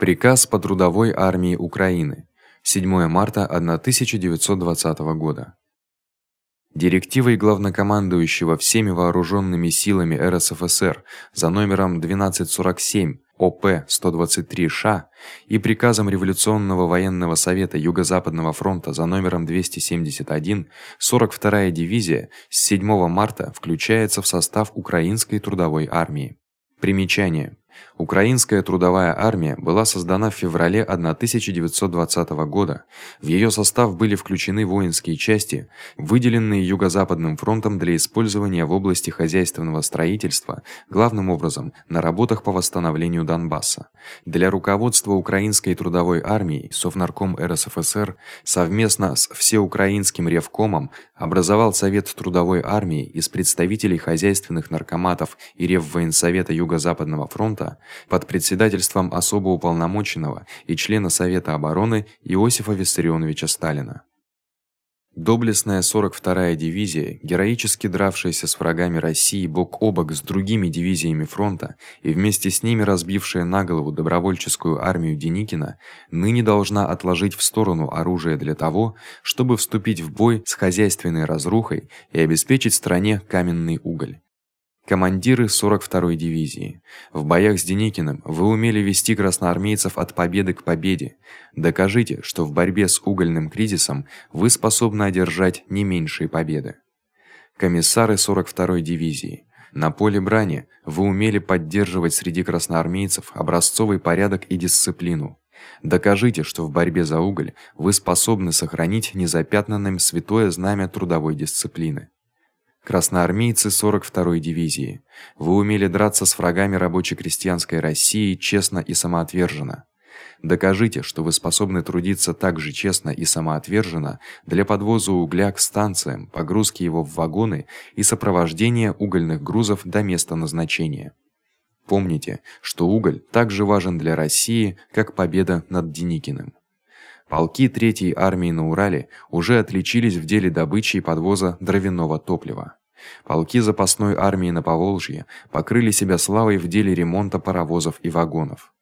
Приказ по трудовой армии Украины. 7 марта 1920 года. Директивой главнокомандующего всеми вооружёнными силами РСФСР за номером 1247 ОП 123Ш и приказом революционного военного совета Юго-Западного фронта за номером 271 42-я дивизия с 7 марта включается в состав украинской трудовой армии. Примечание: Украинская трудовая армия была создана в феврале 1920 года. В её состав были включены воинские части, выделенные Юго-Западным фронтом для использования в области хозяйственного строительства, главным образом на работах по восстановлению Донбасса. Для руководства Украинской трудовой армией Совнарком РСФСР совместно с Всеукраинским ревкомом образовал Совет трудовой армии из представителей хозяйственных наркоматов и Реввоенсовета Юго-Западного фронта под председательством особо уполномоченного и члена Совета обороны Иосифа Виссарионовича Сталина. Доблестная 42-я дивизия, героически дравшаяся с врагами России бок о бок с другими дивизиями фронта и вместе с ними разбившая на голову добровольческую армию Деникина, ныне должна отложить в сторону оружие для того, чтобы вступить в бой с хозяйственной разрухой и обеспечить стране каменный уголь командиры 42-й дивизии. В боях с Деникиным вы умели вести красноармейцев от победы к победе. Докажите, что в борьбе с угольным кризисом вы способны одержать не меньшие победы. Комиссары 42-й дивизии. На поле брани вы умели поддерживать среди красноармейцев образцовый порядок и дисциплину. Докажите, что в борьбе за уголь вы способны сохранить незапятнанным святое знамя трудовой дисциплины красноармейцы 42-й дивизии. Вы умели драться с врагами рабоче-крестьянской России честно и самоотверженно. Докажите, что вы способны трудиться так же честно и самоотверженно для подвоза угля к станциям, погрузки его в вагоны и сопровождения угольных грузов до места назначения. Помните, что уголь так же важен для России, как победа над Деникиным. Полки третьей армии на Урале уже отличились в деле добычи и подвоза дровяного топлива. Полки запасной армии на Поволжье покрыли себя славой в деле ремонта паровозов и вагонов.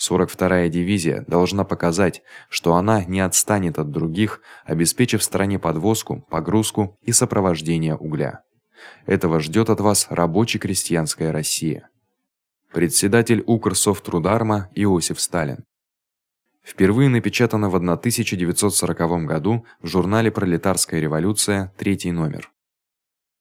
42-я дивизия должна показать, что она не отстанет от других, обеспечив стране подвозку, погрузку и сопровождение угля. Этого ждёт от вас рабоче-крестьянская Россия. Председатель Укрсофтрударма Иосиф Сталин Впервые напечатано в 1940 году в журнале Пролетарская революция, третий номер.